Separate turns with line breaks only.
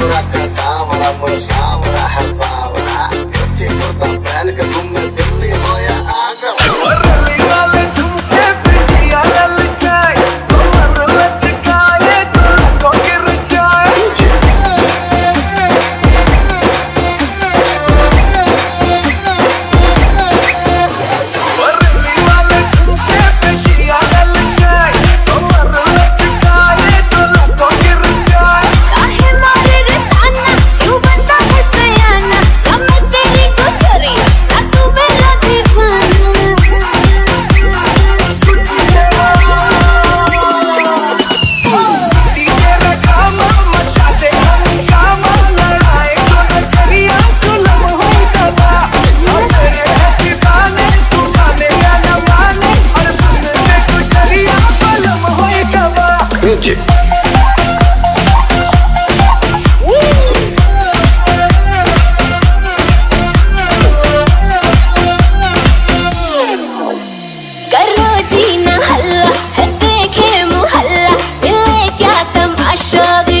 ثورة كثامرة مش ثورة حباورة بيوتي مرضى بالك تم
舍得。